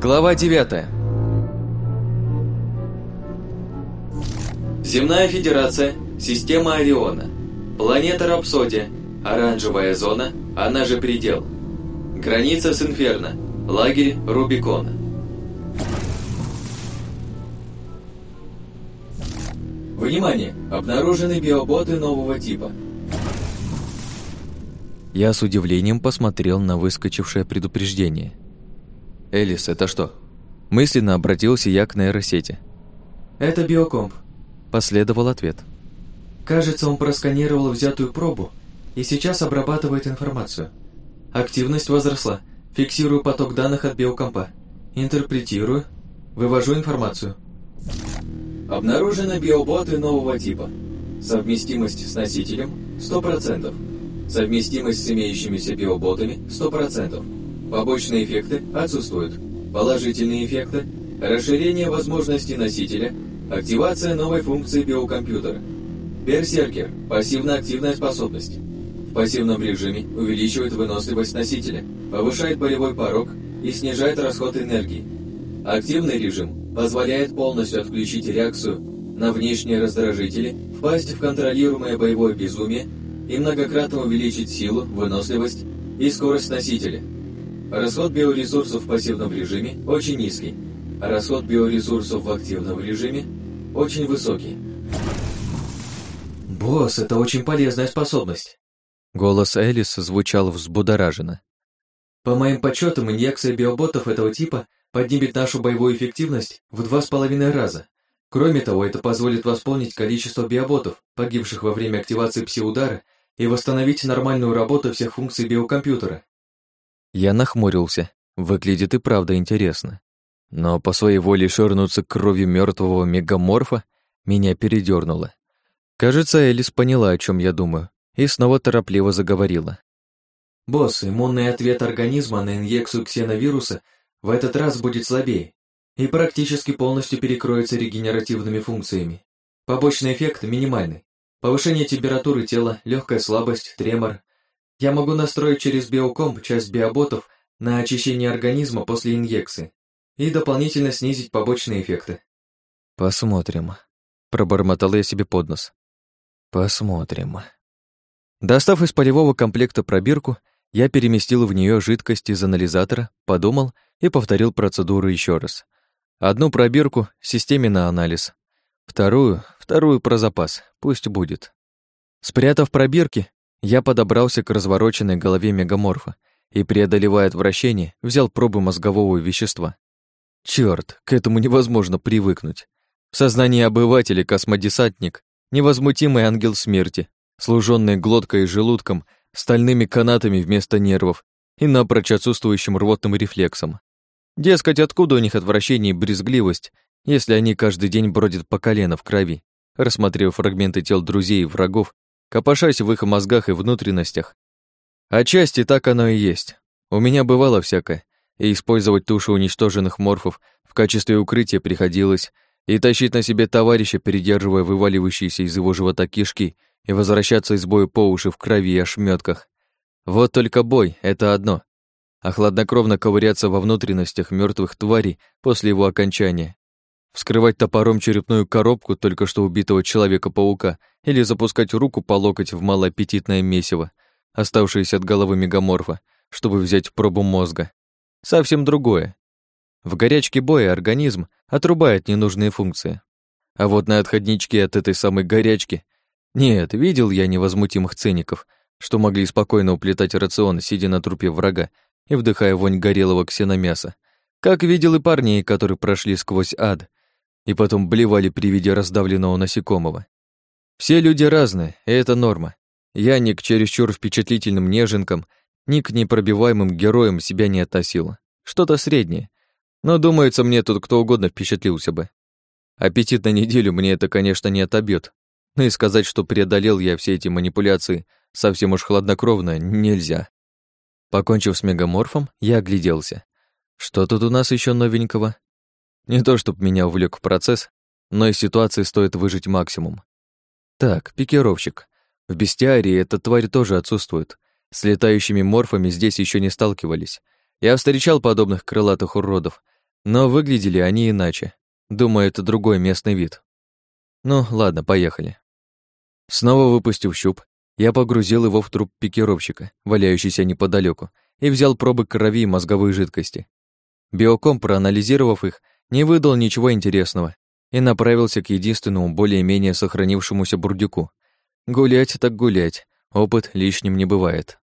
Глава 9 Земная Федерация, система Ориона. Планета Рапсодия, оранжевая зона, она же предел. Граница с Инферно, лагерь Рубикона. Внимание! Обнаружены биоботы нового типа. Я с удивлением посмотрел на выскочившее предупреждение. «Элис, это что?» Мысленно обратился я к нейросети. «Это биокомп», – последовал ответ. «Кажется, он просканировал взятую пробу и сейчас обрабатывает информацию. Активность возросла. Фиксирую поток данных от биокомпа. Интерпретирую. Вывожу информацию». Обнаружены биоботы нового типа. Совместимость с носителем – 100%. Совместимость с имеющимися биоботами – 100%. Побочные эффекты отсутствуют. Положительные эффекты – расширение возможностей носителя, активация новой функции биокомпьютера. Берсеркер – пассивно-активная способность. В пассивном режиме увеличивает выносливость носителя, повышает болевой порог и снижает расход энергии. Активный режим позволяет полностью отключить реакцию на внешние раздражители, впасть в контролируемое боевое безумие и многократно увеличить силу, выносливость и скорость носителя. Расход биоресурсов в пассивном режиме очень низкий, а расход биоресурсов в активном режиме очень высокий. «Босс, это очень полезная способность!» Голос Элис звучал взбудораженно. «По моим подсчетам, инъекция биоботов этого типа поднимет нашу боевую эффективность в два с половиной раза. Кроме того, это позволит восполнить количество биоботов, погибших во время активации пси-удара, и восстановить нормальную работу всех функций биокомпьютера. Я нахмурился. Выглядит и правда интересно. Но по своей воле ширнуться кровью мертвого мегаморфа меня передернуло. Кажется, Элис поняла, о чем я думаю, и снова торопливо заговорила. «Босс, иммунный ответ организма на инъекцию ксеновируса в этот раз будет слабее и практически полностью перекроется регенеративными функциями. Побочный эффект минимальный. Повышение температуры тела, легкая слабость, тремор. Я могу настроить через биокомп часть биоботов на очищение организма после инъекции и дополнительно снизить побочные эффекты. Посмотрим. Пробормотал я себе под нос. Посмотрим. Достав из полевого комплекта пробирку, я переместил в нее жидкость из анализатора, подумал и повторил процедуру еще раз. Одну пробирку системе на анализ, Вторую, вторую про запас, пусть будет. Спрятав пробирки, я подобрался к развороченной голове мегаморфа и, преодолевая отвращение, взял пробы мозгового вещества. Черт, к этому невозможно привыкнуть. В сознании обывателя космодесантник, невозмутимый ангел смерти, служенный глоткой и желудком, стальными канатами вместо нервов и напрочь отсутствующим рвотным рефлексом. Дескать, откуда у них отвращение и брезгливость, если они каждый день бродят по колено в крови, рассматривая фрагменты тел друзей и врагов, копошась в их мозгах и внутренностях. Отчасти так оно и есть. У меня бывало всякое, и использовать туши уничтоженных морфов в качестве укрытия приходилось, и тащить на себе товарища, передерживая вываливающиеся из его живота кишки, и возвращаться из боя по уши в крови и ошметках. Вот только бой — это одно, а хладнокровно ковыряться во внутренностях мертвых тварей после его окончания Вскрывать топором черепную коробку только что убитого Человека-паука или запускать руку по локоть в малоаппетитное месиво, оставшееся от головы мегаморфа, чтобы взять пробу мозга. Совсем другое. В горячке боя организм отрубает ненужные функции. А вот на отходничке от этой самой горячки... Нет, видел я невозмутимых циников, что могли спокойно уплетать рацион, сидя на трупе врага и вдыхая вонь горелого ксеномяса. Как видел и парней, которые прошли сквозь ад и потом блевали при виде раздавленного насекомого. Все люди разные, и это норма. Я ни к чересчур впечатлительным неженкам, ни к непробиваемым героям себя не относил. Что-то среднее. Но, думается, мне тут кто угодно впечатлился бы. Аппетит на неделю мне это, конечно, не отобьет. Но и сказать, что преодолел я все эти манипуляции совсем уж хладнокровно, нельзя. Покончив с мегаморфом, я огляделся. Что тут у нас еще новенького? Не то, чтобы меня увлек в процесс, но из ситуации стоит выжить максимум. Так, пикировщик. В бестиарии эта тварь тоже отсутствует. С летающими морфами здесь еще не сталкивались. Я встречал подобных крылатых уродов, Но выглядели они иначе. Думаю, это другой местный вид. Ну, ладно, поехали. Снова выпустив щуп, я погрузил его в труп пикировщика, валяющийся неподалеку, и взял пробы крови и мозговой жидкости. Биоком, проанализировав их, не выдал ничего интересного и направился к единственному более-менее сохранившемуся бурдюку. Гулять так гулять, опыт лишним не бывает.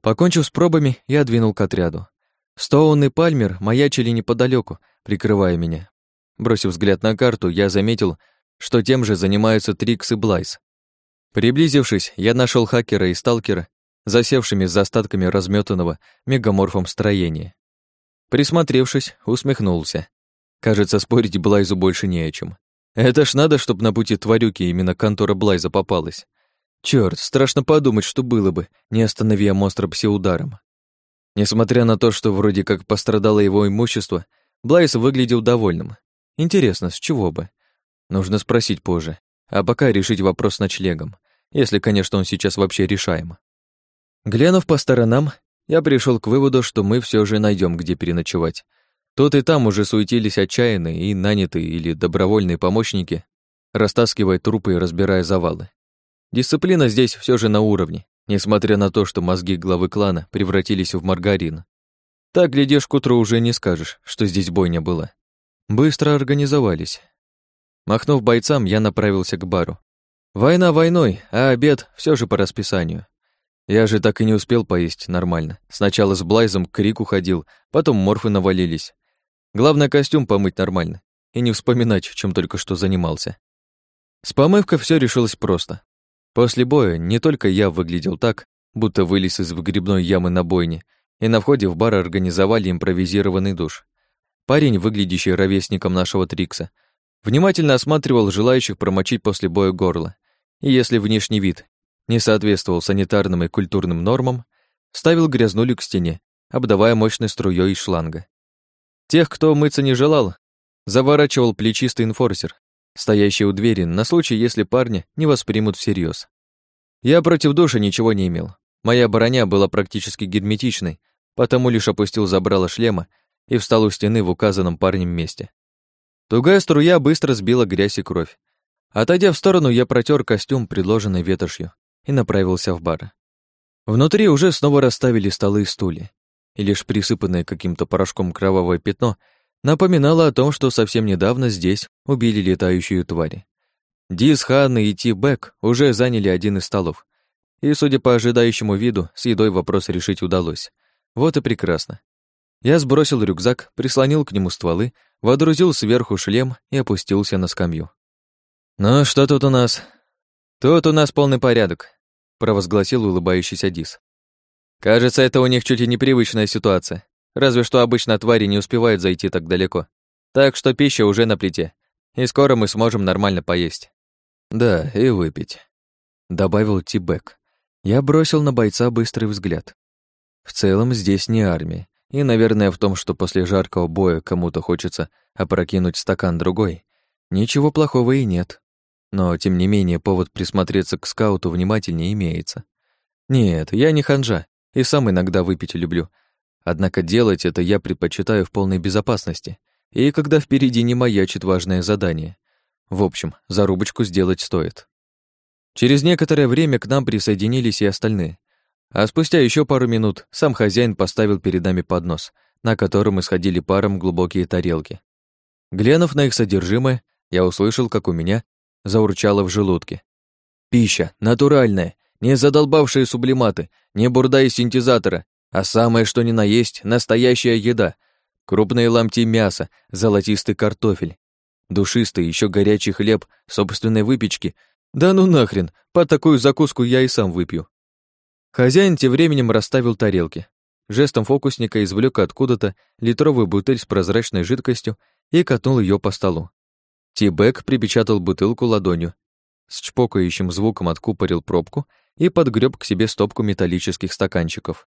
Покончив с пробами, я двинул к отряду. Стоун и Пальмер маячили неподалеку, прикрывая меня. Бросив взгляд на карту, я заметил, что тем же занимаются Трикс и Блайс. Приблизившись, я нашел хакера и сталкера, засевшими за остатками разметанного мегаморфом строения. Присмотревшись, усмехнулся. Кажется, спорить Блайзу больше не о чем. Это ж надо, чтобы на пути тварюки именно контора Блайза попалась. Черт, страшно подумать, что было бы, не останови я монстра псиударом. Несмотря на то, что вроде как пострадало его имущество, Блайс выглядел довольным. Интересно, с чего бы? Нужно спросить позже. А пока решить вопрос с ночлегом, если, конечно, он сейчас вообще решаем. Глянув по сторонам, я пришел к выводу, что мы все же найдем, где переночевать. Тут и там уже суетились отчаянные и нанятые или добровольные помощники, растаскивая трупы и разбирая завалы. Дисциплина здесь все же на уровне, несмотря на то, что мозги главы клана превратились в маргарин. Так, глядишь, к утру уже не скажешь, что здесь бойня была. Быстро организовались. Махнув бойцам, я направился к бару. Война войной, а обед все же по расписанию. Я же так и не успел поесть нормально. Сначала с Блайзом к крику ходил, потом морфы навалились. Главное, костюм помыть нормально и не вспоминать, чем только что занимался. С помывкой все решилось просто. После боя не только я выглядел так, будто вылез из выгребной ямы на бойне, и на входе в бар организовали импровизированный душ. Парень, выглядящий ровесником нашего Трикса, внимательно осматривал желающих промочить после боя горло, и если внешний вид не соответствовал санитарным и культурным нормам, ставил грязнулю к стене, обдавая мощной струей из шланга. Тех, кто мыться не желал, заворачивал плечистый инфорсер, стоящий у двери, на случай, если парня не воспримут всерьез. Я против душа ничего не имел. Моя броня была практически герметичной, потому лишь опустил забрало шлема и встал у стены в указанном парнем месте. Тугая струя быстро сбила грязь и кровь. Отойдя в сторону, я протер костюм, предложенный ветошью, и направился в бар. Внутри уже снова расставили столы и стулья, и лишь присыпанное каким-то порошком кровавое пятно напоминало о том, что совсем недавно здесь убили летающую тварь. Дис, Хан и Ти Бэк уже заняли один из столов, и, судя по ожидающему виду, с едой вопрос решить удалось. Вот и прекрасно. Я сбросил рюкзак, прислонил к нему стволы, водрузил сверху шлем и опустился на скамью. «Ну, что тут у нас?» «Тут у нас полный порядок», — провозгласил улыбающийся Дис. «Кажется, это у них чуть и непривычная ситуация. Разве что обычно твари не успевают зайти так далеко. Так что пища уже на плите, и скоро мы сможем нормально поесть». «Да, и выпить», — добавил Тибек. Я бросил на бойца быстрый взгляд. В целом здесь не армия, и, наверное, в том, что после жаркого боя кому-то хочется опрокинуть стакан другой, ничего плохого и нет. Но, тем не менее, повод присмотреться к скауту внимательнее имеется. Нет, я не ханжа, и сам иногда выпить люблю. Однако делать это я предпочитаю в полной безопасности, и когда впереди не маячит важное задание. В общем, зарубочку сделать стоит. Через некоторое время к нам присоединились и остальные. А спустя еще пару минут сам хозяин поставил перед нами поднос, на котором исходили паром глубокие тарелки. Глянув на их содержимое, я услышал, как у меня заурчало в желудке. Пища, натуральная, не задолбавшие сублиматы, не бурда из синтезатора, а самое что ни на есть, настоящая еда. Крупные ломти мяса, золотистый картофель, душистый, еще горячий хлеб, собственной выпечки. Да ну нахрен, под такую закуску я и сам выпью. Хозяин тем временем расставил тарелки. Жестом фокусника извлек откуда-то литровую бутыль с прозрачной жидкостью и катнул ее по столу. Тибек припечатал бутылку ладонью, с чпокающим звуком откупорил пробку и подгреб к себе стопку металлических стаканчиков.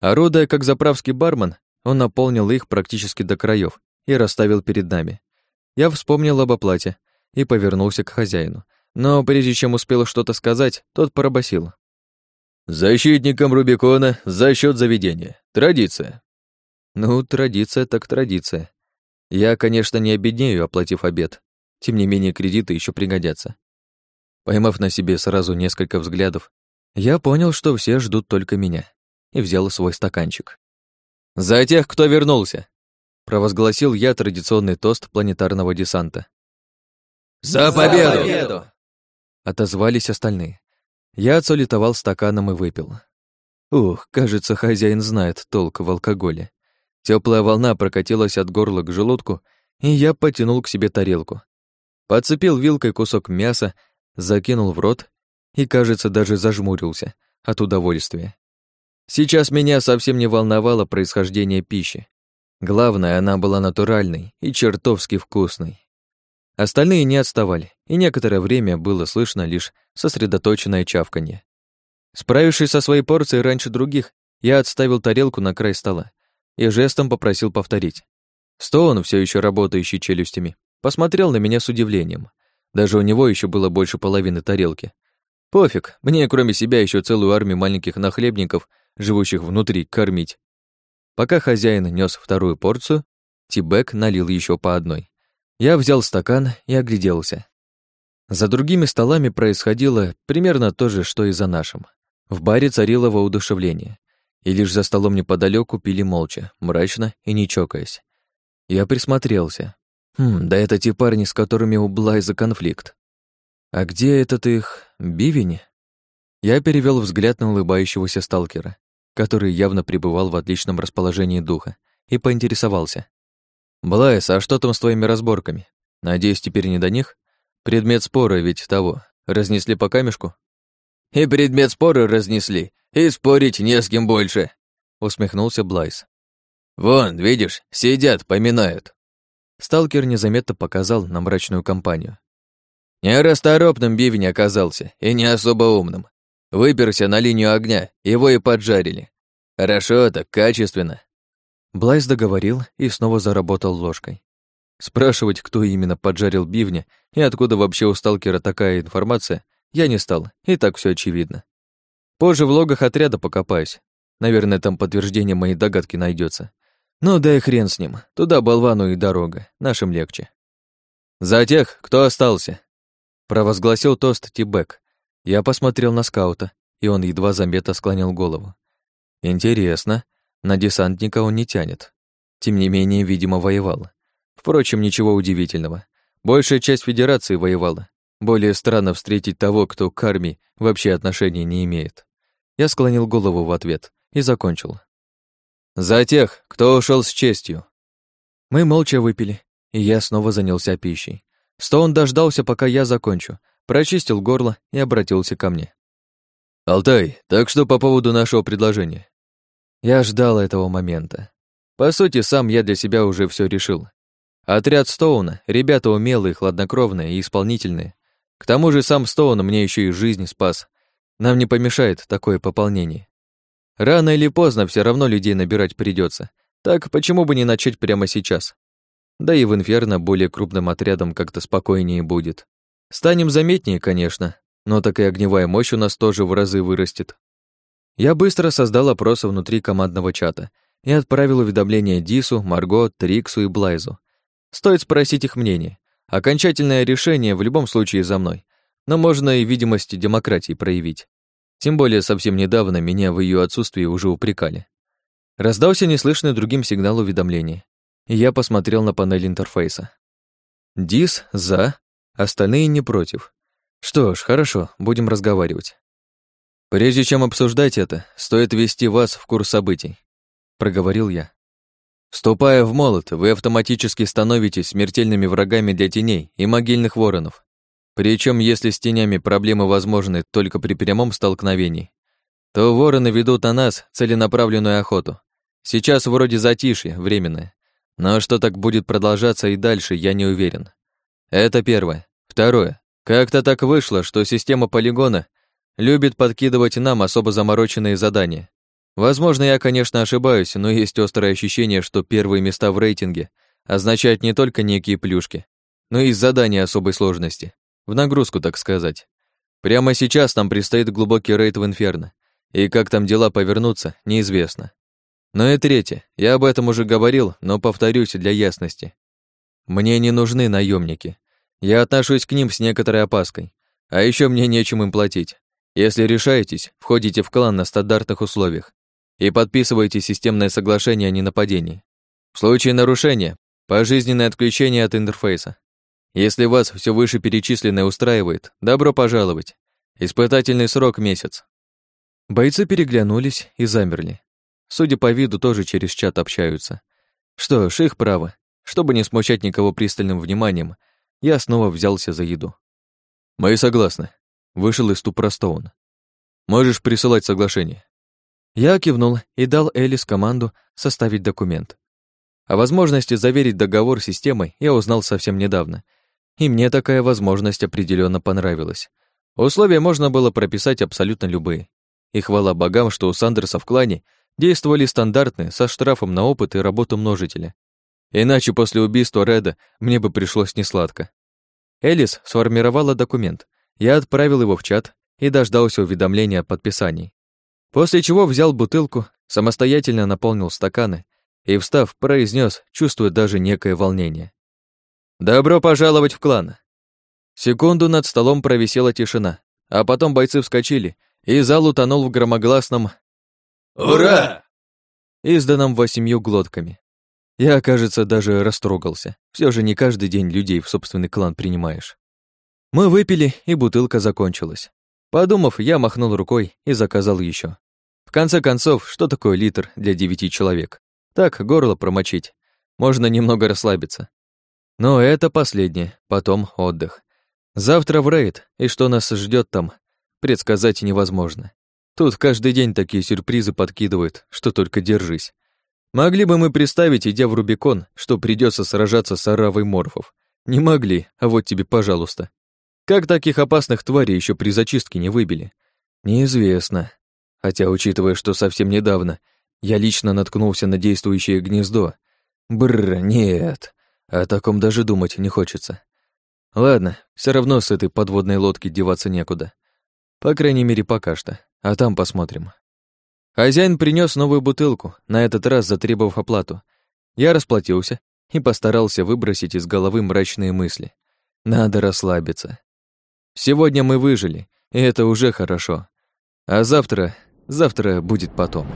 Орудая как заправский бармен, он наполнил их практически до краев и расставил перед нами. Я вспомнил об оплате и повернулся к хозяину. Но прежде чем успел что-то сказать, тот пробасил. «Защитникам Рубикона за счет заведения. Традиция». Ну, традиция так традиция. Я, конечно, не обеднею, оплатив обед. Тем не менее, кредиты еще пригодятся. Поймав на себе сразу несколько взглядов, я понял, что все ждут только меня, и взял свой стаканчик. «За тех, кто вернулся!» — провозгласил я традиционный тост планетарного десанта. «За победу!», За победу! Отозвались остальные. Я отсулетовал стаканом и выпил. Ух, кажется, хозяин знает толк в алкоголе. Теплая волна прокатилась от горла к желудку, и я потянул к себе тарелку. Подцепил вилкой кусок мяса, закинул в рот и, кажется, даже зажмурился от удовольствия. Сейчас меня совсем не волновало происхождение пищи. Главное, она была натуральной и чертовски вкусной. Остальные не отставали, и некоторое время было слышно лишь сосредоточенное чавканье. Справившись со своей порцией раньше других, я отставил тарелку на край стола и жестом попросил повторить. Стоун, все еще работающий челюстями, посмотрел на меня с удивлением. Даже у него еще было больше половины тарелки. Пофиг, мне кроме себя еще целую армию маленьких нахлебников, живущих внутри, кормить. Пока хозяин нес вторую порцию, Тибек налил еще по одной. Я взял стакан и огляделся. За другими столами происходило примерно то же, что и за нашим. В баре царило воодушевление, и лишь за столом неподалеку пили молча, мрачно и не чокаясь. Я присмотрелся. Хм, да это те парни, с которыми у Блайза конфликт. А где этот их бивень? Я перевел взгляд на улыбающегося сталкера, который явно пребывал в отличном расположении духа, и поинтересовался. «Блайз, а что там с твоими разборками? Надеюсь, теперь не до них? Предмет спора ведь того. Разнесли по камешку?» «И предмет спора разнесли, и спорить не с кем больше», усмехнулся Блайз. «Вон, видишь, сидят, поминают». Сталкер незаметно показал на мрачную компанию. Нерасторопным бивень оказался, и не особо умным. Выперся на линию огня, его и поджарили. Хорошо так, качественно. Блайс договорил и снова заработал ложкой. Спрашивать, кто именно поджарил бивня и откуда вообще у сталкера такая информация, я не стал, и так все очевидно. Позже в логах отряда покопаюсь. Наверное, там подтверждение моей догадки найдется. Ну да и хрен с ним. Туда болвану и дорога. Нашим легче. За тех, кто остался. Провозгласил тост Тибек. Я посмотрел на скаута, и он едва заметно склонил голову. Интересно, на десантника он не тянет. Тем не менее, видимо, воевал. Впрочем, ничего удивительного. Большая часть Федерации воевала. Более странно встретить того, кто к армии вообще отношения не имеет. Я склонил голову в ответ и закончил. За тех, кто ушел с честью. Мы молча выпили, и я снова занялся пищей. Стоун дождался, пока я закончу, прочистил горло и обратился ко мне. «Алтай, так что по поводу нашего предложения?» Я ждал этого момента. По сути, сам я для себя уже все решил. Отряд Стоуна, ребята умелые, хладнокровные и исполнительные. К тому же сам Стоун мне еще и жизнь спас. Нам не помешает такое пополнение. Рано или поздно все равно людей набирать придется. Так почему бы не начать прямо сейчас? Да и в Инферно более крупным отрядом как-то спокойнее будет. Станем заметнее, конечно, но так и огневая мощь у нас тоже в разы вырастет. Я быстро создал опросы внутри командного чата и отправил уведомления Дису, Марго, Триксу и Блайзу. Стоит спросить их мнение. Окончательное решение в любом случае за мной, но можно и видимость демократии проявить. Тем более совсем недавно меня в ее отсутствии уже упрекали. Раздался неслышный другим сигнал уведомления, и я посмотрел на панель интерфейса. Дис «за», остальные не против. Что ж, хорошо, будем разговаривать. Прежде чем обсуждать это, стоит ввести вас в курс событий, проговорил я. Вступая в молот, вы автоматически становитесь смертельными врагами для теней и могильных воронов. Причем, если с тенями проблемы возможны только при прямом столкновении, то вороны ведут на нас целенаправленную охоту. Сейчас вроде затишье, временное. Но что так будет продолжаться и дальше, я не уверен. Это первое. Второе. Как-то так вышло, что система полигона любит подкидывать нам особо замороченные задания. Возможно, я, конечно, ошибаюсь, но есть острое ощущение, что первые места в рейтинге означают не только некие плюшки, но и задания особой сложности. В нагрузку, так сказать. Прямо сейчас нам предстоит глубокий рейд в Инферно, и как там дела повернутся, неизвестно. Но и третье, я об этом уже говорил, но повторюсь для ясности. Мне не нужны наемники. Я отношусь к ним с некоторой опаской. А еще мне нечем им платить. Если решаетесь, входите в клан на стандартных условиях и подписываете системное соглашение о ненападении. В случае нарушения – пожизненное отключение от интерфейса. Если вас все вышеперечисленное устраивает, добро пожаловать. Испытательный срок – месяц. Бойцы переглянулись и замерли. Судя по виду, тоже через чат общаются. Что ж, их право. Чтобы не смущать никого пристальным вниманием, я снова взялся за еду. «Мы согласны», — вышел из ступора Стоун. «Можешь присылать соглашение». Я кивнул и дал Элис команду составить документ. О возможности заверить договор системой я узнал совсем недавно, и мне такая возможность определенно понравилась. Условия можно было прописать абсолютно любые. И хвала богам, что у Сандерса в клане действовали стандартные, со штрафом на опыт и работу множителя. Иначе после убийства Реда мне бы пришлось несладко. Элис сформировала документ. Я отправил его в чат и дождался уведомления о подписании. После чего взял бутылку, самостоятельно наполнил стаканы и, встав, произнес, чувствуя даже некое волнение. «Добро пожаловать в клан!» Секунду над столом провисела тишина, а потом бойцы вскочили, и зал утонул в громогласном «Ура!» изданном восемью глотками. Я, кажется, даже растрогался. Все же не каждый день людей в собственный клан принимаешь. Мы выпили, и бутылка закончилась. Подумав, я махнул рукой и заказал еще. В конце концов, что такое литр для девяти человек? Так, горло промочить. Можно немного расслабиться. Но это последнее, потом отдых. Завтра в рейд, и что нас ждет там, предсказать невозможно. Тут каждый день такие сюрпризы подкидывают, что только держись. Могли бы мы представить, идя в Рубикон, что придется сражаться с оравой морфов? Не могли, а вот тебе, пожалуйста. Как таких опасных тварей еще при зачистке не выбили? Неизвестно. Хотя, учитывая, что совсем недавно я лично наткнулся на действующее гнездо, бррр, нет, о таком даже думать не хочется. Ладно, все равно с этой подводной лодки деваться некуда. По крайней мере, пока что. А там посмотрим. Хозяин принес новую бутылку, на этот раз затребовав оплату. Я расплатился и постарался выбросить из головы мрачные мысли. Надо расслабиться. Сегодня мы выжили, и это уже хорошо. А завтра, завтра будет потом.